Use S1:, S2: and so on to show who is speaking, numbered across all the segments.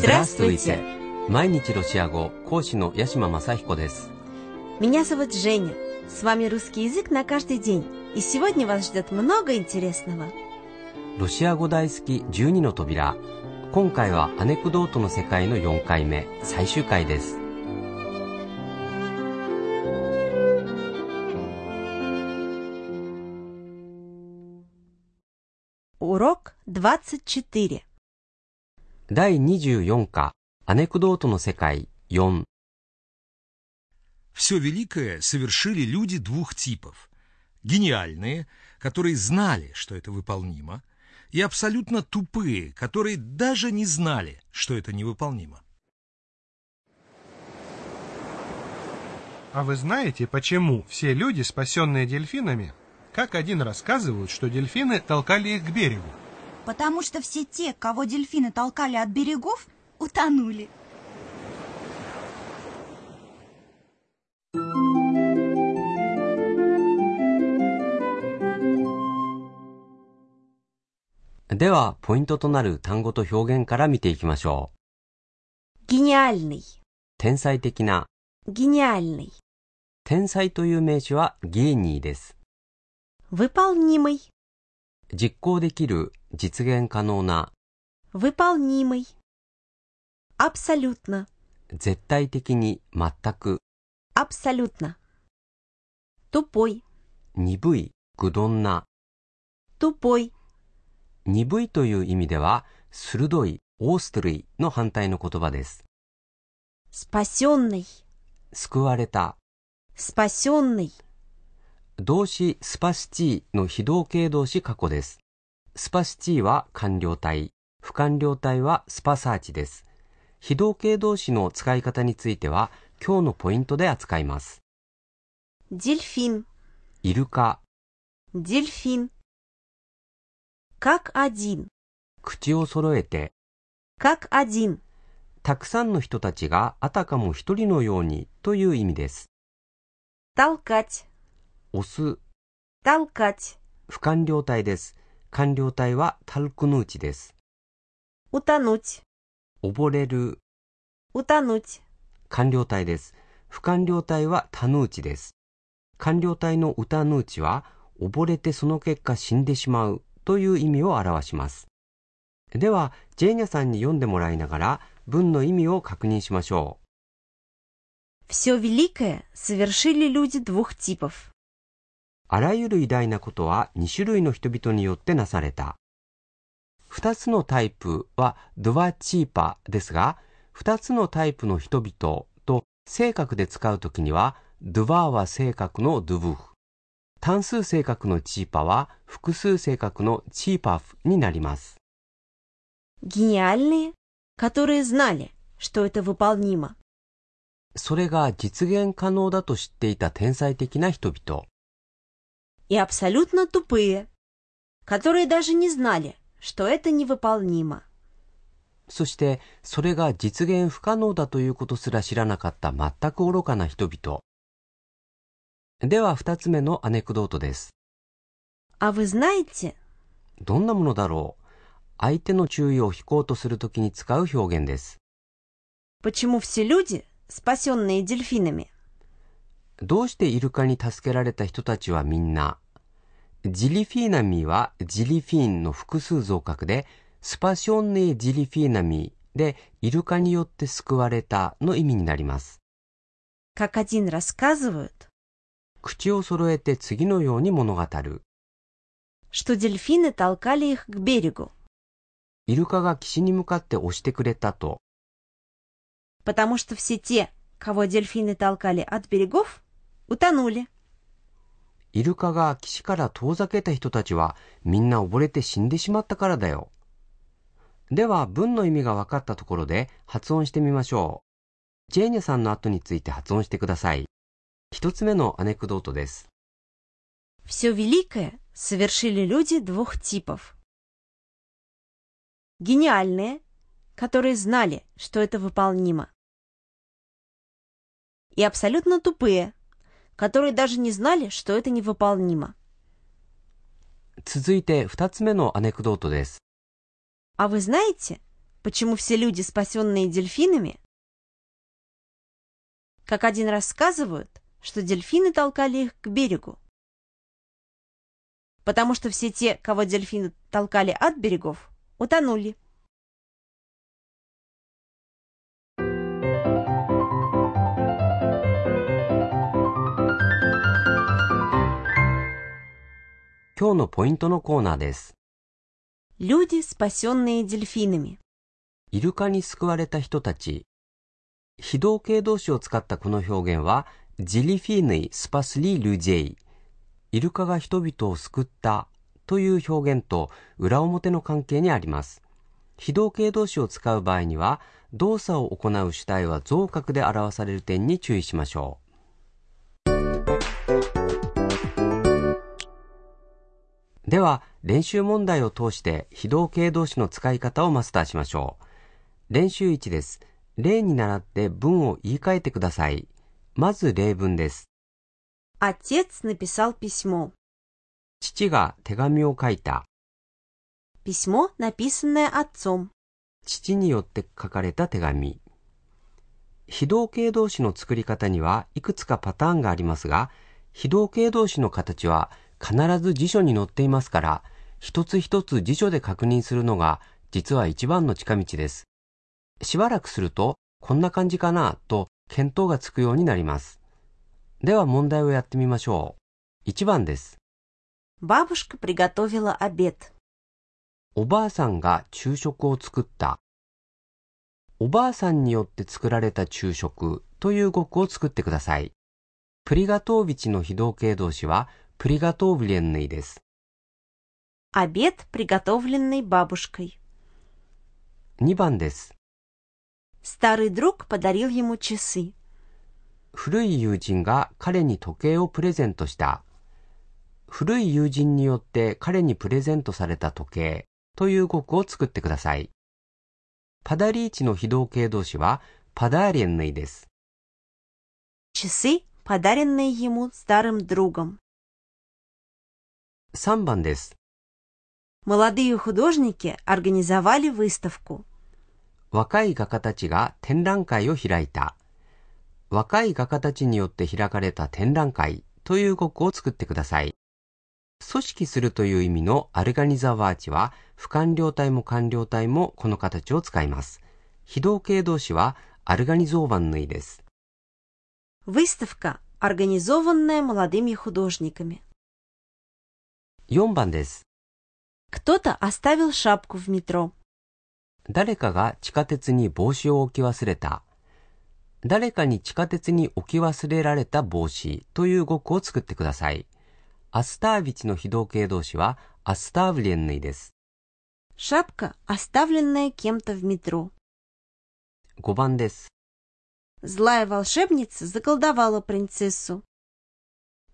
S1: Здравствуйте! 毎日ロシア語講師の八島正彦です。
S2: Меня зовут Женя. С вами русский язык на каждый день. И сегодня вас ждет много интересного.
S1: ロシア語大好き12の扉。今回はアネクドートの世界の4回目、最終回です。
S2: Урок 24.
S1: 第24課、アネクドートの世界4。
S3: Все великое совершили люди двух типов. Гениальные, которые знали, что это выполнимо, и абсолютно тупые, которые даже не знали, что это невыполнимо.
S4: А вы знаете, почему все люди, спасенные дельфинами, как один рассказывают, что дельфины толкали их к берегу?
S5: Потому что все те, кого дельфины толкали от берегов, утонули.
S1: .では、ポイントとなる単語と表現から見ていきましょう。
S2: Гениальный.
S1: 天才的な、
S2: Гениальный.
S1: 天才という名詞はゲーニーです。
S2: Выполнимый.
S1: 実行できる、 実現可能な。
S2: Выполнимый. Абсолютно.
S1: 絶対的に全く。
S2: Абсолютно. Тупой.
S1: 鈍い愚鈍な。
S2: Тупой.
S1: 鈍いという意味では鋭いオーストリーの反対の言葉です。
S2: Спасенный.
S1: 救われた。
S2: Спасенный.
S1: 動詞スパシティの非同形動詞過去です。スパシチーは完了体、不完了体はスパサーチです。非動形動詞の使い方については今日のポイントで扱います。
S2: Дельфин.
S1: イルカ、
S2: Дельфин. Как один.
S1: 口を揃えて、
S2: Как один.
S1: たくさんの人たちがあたかも一人のようにという意味です。
S2: Толкать.
S1: 押す、
S2: Толкать.
S1: 不完了体です。 完了体はタルクヌーチです。
S2: Утонуть.
S1: 溺れる、
S2: Утонуть.
S1: 完了体です。不完了体はタヌーチです。完了体のウタヌーチは溺れてその結果死んでしまうという意味を表します。では、ジェーニャさんに読んでもらいながら文の意味を確認しましょ
S2: Все великое совершили люди двух типов.
S1: う。あらゆる偉大なことは2種類の人々によってなされた。2つのタイプはドワチーパですが、2つのタイプの人々と性格で使うときには、ドゥバーは性格のドゥブフ。単数性格のチーパは複数性格のチーパフになります。
S2: Гениальные, которые знали, что это выполнимо.
S1: それが実現可能だと知っていた天才的な人々。
S2: И абсолютно тупые, которые даже не знали, что это невыполнимо.
S1: そして、それが実現不可能だということすら知らなかった全く愚かな人々。では、二つ目のアネクドートです。
S2: А вы знаете,
S1: どんなものだろう相手の注意を引こうとするときに使う表現です。
S2: почему все люди, спасенные дельфинами,
S1: どうしてイルカに助けられた人たちはみんな、 ジリフィーナミーはジリフィーンの複数増格で、スパションネジリフィーナミーでイルカによって救われたの意味になります。口を揃えて次のように物語る。イルカが岸に向かって押してくれたと。イルカが岸から遠ざけた人たちはみんな溺れて死んでしまったからだよ。では文の意味が分かったところで発音してみましょう。ジェーニャさんの後について発音してください。一つ目のアネクドートです。
S2: Все великое совершили люди двух типов. Гениальные, которые знали, что это выполнимо. И абсолютно тупые, которые даже не знали, что это невыполнимо.
S1: 続いて二つ目のアネクドートです。
S2: А вы знаете, Почему все люди, спасенные дельфинами? Как один рассказывают, что дельфины толкали их к берегу. Потому что все те, кого дельфины толкали от берегов, утонули. Люди, спасенные дельфинами.
S1: イルカに救われた人たち。非同形動詞を使ったこの表現は、ジリフィーヌイスパスリールジェイ。イルカが人々を救ったという表現と裏表の関係にあります。非同形動詞を使う場合には、動作を行う主体は増角で表される点に注意しましょう。 う。では、練習問題を通して非同形動詞の使い方をマスターしましょう。練習1です。例に倣って文を言い換えてください。まず例文です。
S2: Отец написал письмо.
S1: 父が手紙を書いた。
S2: Письмо, написанное отцом.
S1: 父によって書かれた手紙。非同形動詞の作り方にはいくつかパターンがありますが、非同形動詞の形は 必ず辞書に載っていますから、一つ一つ辞書で確認するのが実は一番の近道です。しばらくすると、こんな感じかなと見当がつくようになります。では問題をやってみましょう。1番です。
S2: Бабушка приготовила обед.
S1: おばあさんが昼食を作った。おばあさんによって作られた昼食という語句を作ってください。プリガトービチの非同形動詞は приготовленный です。
S2: Обед, приготовленный бабушкой.
S1: 2番です。
S2: Старый друг подарил ему часы.
S1: 古い友人が彼に時計をプレゼントした。古い友人によって彼にプレゼントされた時計という語句を作ってください。パダリーチの非同形動詞はパダーレンネイです。
S2: часы, подаренные ему старым другом.
S1: 3番です。
S2: Молодые художники организовали выставку.
S1: 若い画家たちが展覧会を開いた。若い画家たちによって開かれた展覧会という語句を作ってください。組織するという意味のアルガニザワーチは、不完了体も完了体もこの形を使います。非同形動詞はアルガニゾーバンヌイです。
S2: Выставка, организованная молодыми художниками.
S1: 4番です。
S2: Кто-то оставил шапку в метро.
S1: 誰かが地下鉄に帽子を置き忘れた。誰かに地下鉄に置き忘れられた帽子という語句を作ってください。アスタービチの非同形動詞はアスターブリエンヌイです。
S2: Шапка, оставленная кем-то в метро.
S1: 5番です。
S2: Злая волшебница заколдовала принцессу.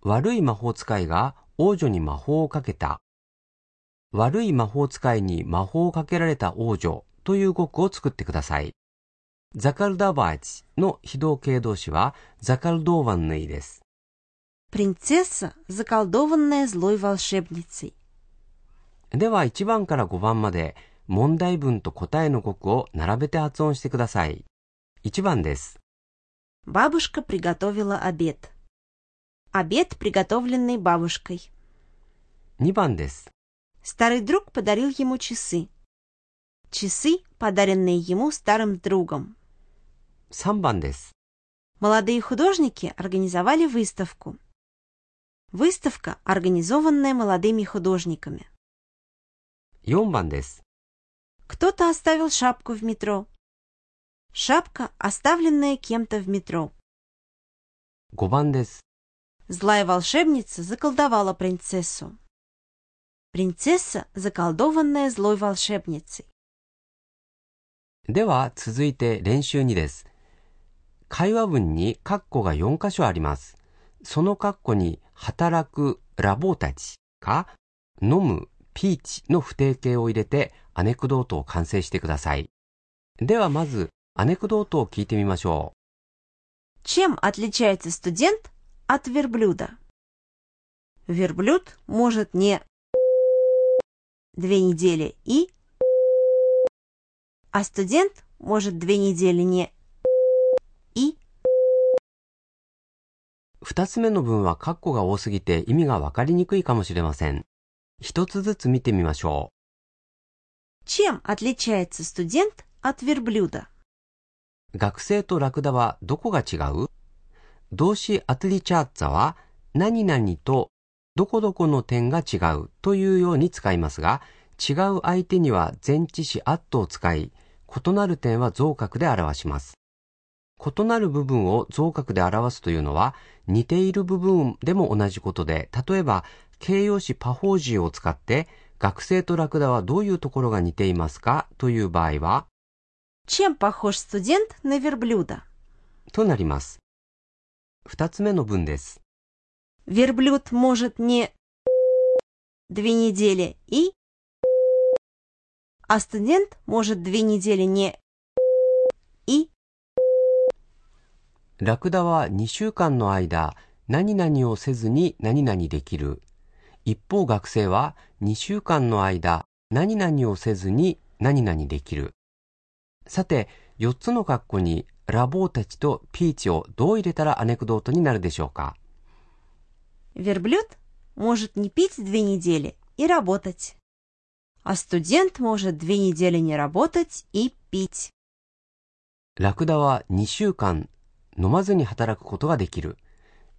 S1: 悪い魔法使いが 王女に魔法をかけた。悪い魔法使いに魔法をかけられた王女という語句を作ってください。ザカルダバーチの非同形動詞はザカルドーワンヌイです。
S2: Принцесса, заколдованная злой волшебницей.
S1: では1番から5番まで問題文と答えの語句を並べて発音してください。1番です。
S2: Бабушка приготовила обед. Обед, приготовленный бабушкой.
S1: 2番です。
S2: Старый друг подарил ему часы. Часы, подаренные ему старым другом.
S1: 3番です。
S2: Молодые художники организовали выставку. Выставка, организованная молодыми художниками.
S1: 4番です。
S2: Кто-то оставил шапку в метро. Шапка, оставленная кем-то в метро.
S1: 5番です。
S2: Злая волшебница заколдовала принцессу. Принцесса, заколдованная злой волшебницей.
S1: では続いて練習2です。会話文にカッコが4箇所あります。そのカッコに働くラボたちか飲むピーチの不定形を入れてアネクドートを完成してください。ではまずアネクドートを聞いてみましょ
S2: う。Чем отличается студент от верблюда? Верблюд может не две недели и А студент может две недели не... И
S1: 二つ目の文はカッコが多すぎて意味がわかりにくいかもしれません。一つずつ見てみましょ
S2: чем отличается студент от верблюда?
S1: う。学生とラクダはどこが違う 動詞アトリチャッツァは何々とどこどこの点が違うというように使いますが、違う相手には前置詞アットを使い、異なる点は増角で表します。異なる部分を増角で表すというのは、似ている部分でも同じことで、例えば、形容詞パフォージーを使って、学生とラクダはどういうところが似ていますかという場合は、
S2: Чем похож студент на верблюда?
S1: となります。 二つ目の文です。
S2: Верблюд может не... Две недели и... А студент может две недели не... И
S1: ラクダは2週間の間、何々をせずに何々できる。一方学生は2週間の間、何々をせずに何々できる。さて、4つの括弧に ラボーたちとピーチをどう入れたらアネクドートになるでしょうか
S2: верблюд может не пить две недели и работать. А студент может две недели не работать и пить.
S1: ラクダは2週間飲まずに働くことができる。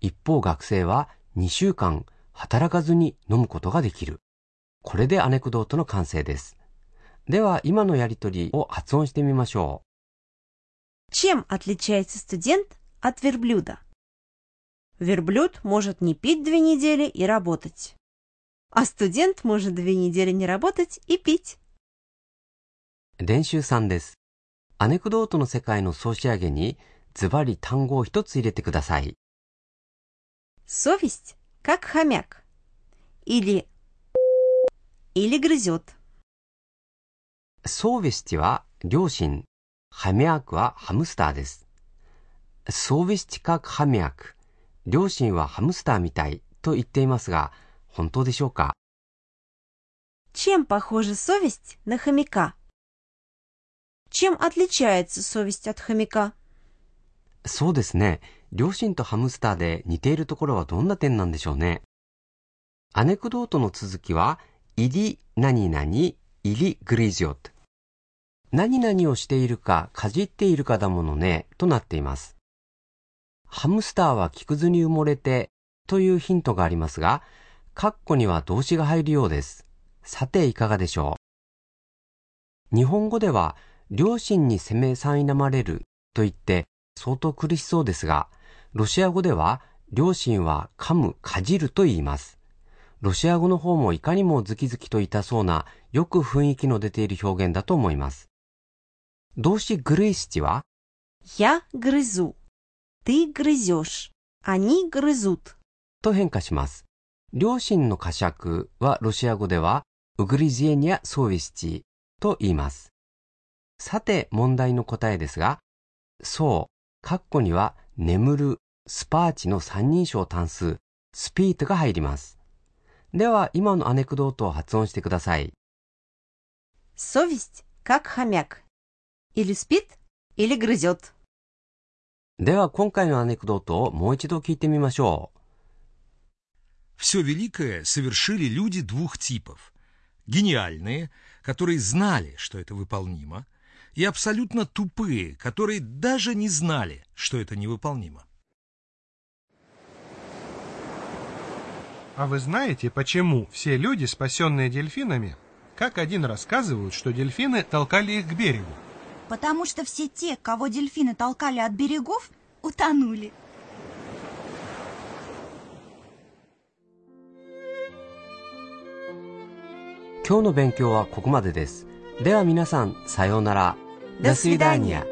S1: 一方学生は2週間働かずに飲むことができる。これでアネクドートの完成です。では今のやりとりを発音してみましょ
S2: Чем отличается студент от верблюда? Верблюд может не пить две недели и работать. А студент может две недели не работать и пить.
S1: う。練習3です。アネクドートの世界の総仕上げにズバリ単語を一つ入れてください。
S2: Совесть как хомяк. Или... Или грызет.
S1: ソーベシチは両親、 ハミャークはハムスターです。ソーベシチカハミャーク、両親はハムスターみたいと言っていますが、本当でしょうか
S2: Чем похожа совесть на хомяка? Чем отличается совесть от хомяка?
S1: そうですね。両親とハムスターで似ているところはどんな点なんでしょうね。アネクドートの続きは、イリ何々、イリグリジョット。 何々をしているか、かじっているかだものね、となっています。ハムスターは木くずに埋もれて、というヒントがありますが、カッコには動詞が入るようです。さて、いかがでしょう。日本語では、両親に責め苛まれると言って、相当苦しそうですが、ロシア語では、両親は噛む、かじると言います。ロシア語の方もいかにもズキズキと痛そうな、よく雰囲気の出ている表現だと思います。動詞グレイシチは、
S2: Я грызу. Ты грызешь. Они грызут.
S1: と変化します。両親の呵責はロシア語では、ウグリジエニア・ソービシチと言います。さて、問題の答えですが、そう、カッコには、眠る、スパーチの三人称単数、スピートが入ります。では、今のアネクドートを発音してください。
S2: Совесть как хомяк. Или спит, или грызет.
S1: では、今回のアネクドートをもう一度聞いてみましょう。
S3: Все великое совершили люди двух типов. Гениальные, которые знали, что это выполнимо, и абсолютно тупые, которые даже не знали, что это невыполнимо.
S4: А вы знаете, почему все люди, спасенные дельфинами, как один рассказывают, что дельфины толкали их к берегу?
S5: Потому что все те, кого дельфины толкали от берегов, утонули.
S1: 今日の勉強はここまでです。では皆さん、さようなら。
S2: До свидания.